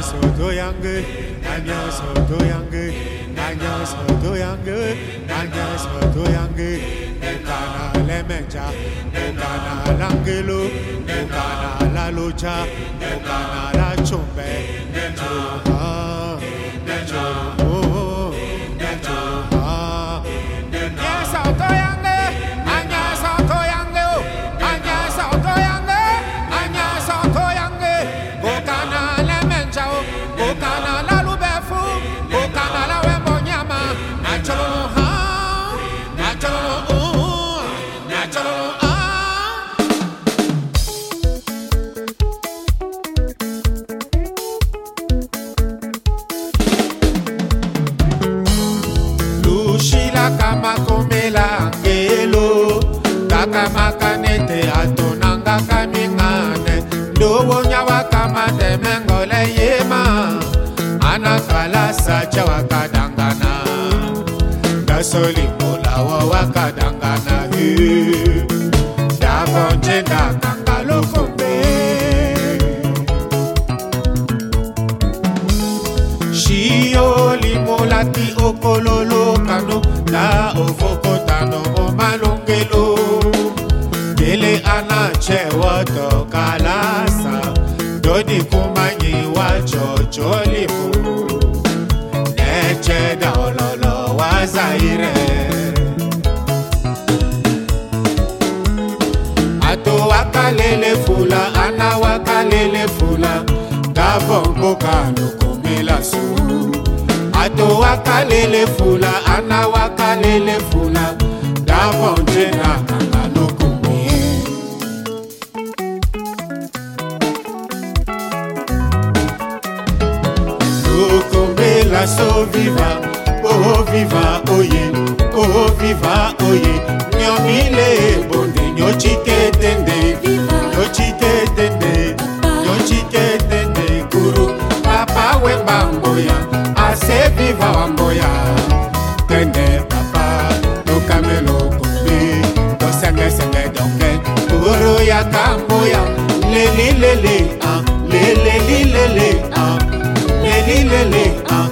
soto yange, anya soto yange, anya soto yange, anya soto yange. Ukana lemenja, ukana langelo, ukana la lucha, ukana la chumbe. Anakala sacha wakadangana ndasolimolawo wakadangana he dabonje ndakangalokombe Shio limolati okololo kano na ovokotano o malongelo. Dele ana chewa to kalasa Dodi kumanyi wa chocho limu Neche da ololo wa zaire Ato wakalele fula ana wakalele fula Gavon boka lokomela su Ato wakalele fula ana wakalele fula Gavon jena kanga so viva oh viva oye. Oh viva oye. Nyomile bonde nyochiketende nyochiketende nyochiketende guru. Papa wemba mboya ase viva wa mboya tende papa tokamelo kombe tosengesenge donge. Koro yaka mboya lelilele ah. Lelelilele ah. Lelilele ah.